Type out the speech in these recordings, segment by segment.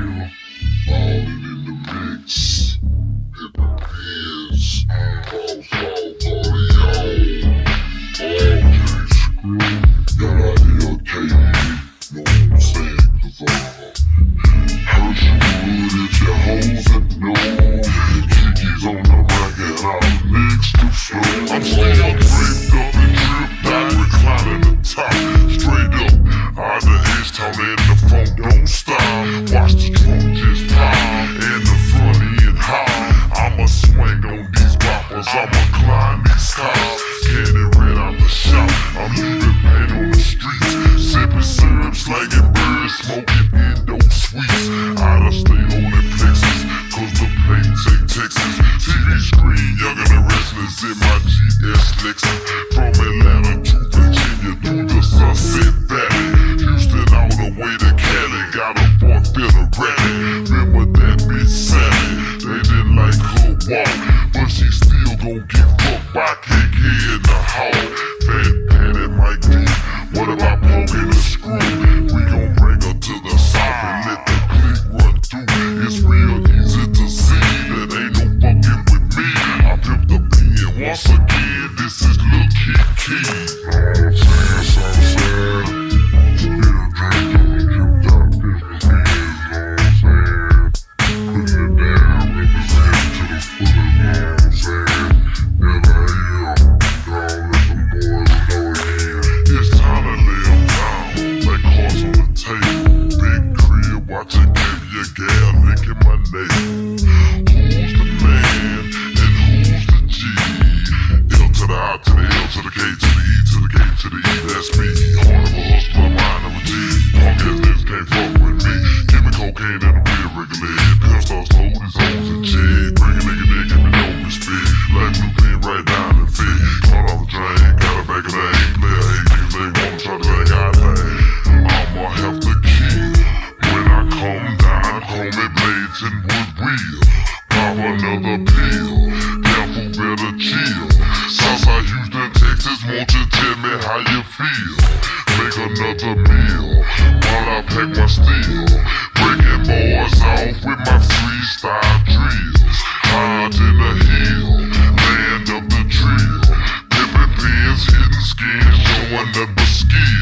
real. These boppers, I'ma climb these tops. Candy red out the shop, I'm leaving pain on the streets. Sipping syrup, slanging birds, smoking Indo sweets. Out of state holding plexus, cause the plane take Texas. TV screen, younger than restless in my GS Lexus. Fucked in the hall. Fat Patty Mike D, what about poking the screw? We gon' bring her to the south and let the click run through. It's real easy to see that ain't no fucking with me. I pimp the pen once again, this is Lil Keke. Know gal, my nail. Who's the man and who's the G? L to the I to the L to the K to the E to the K to the E, that's me. Blades and wheel. Pop another pill. Careful, better chill. Southside Houston, Texas, won't you tell me how you feel? Make another meal while I pack my steel. Breaking boys off with my freestyle drills. Hard in the hill, land of the drill. Pippin' pins, hitting skins, showing the skills.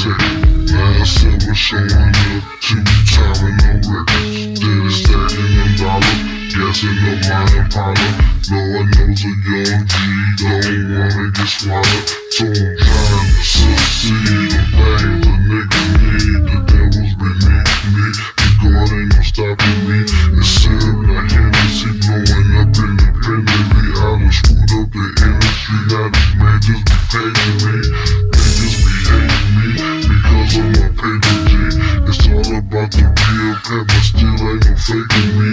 Second. Last summer showing up to me, timing no records. Steady stacking them dollars, gassing up my Impala. Lord knows a young G don't wanna get swallowed. So Pep, but still ain't no faking me.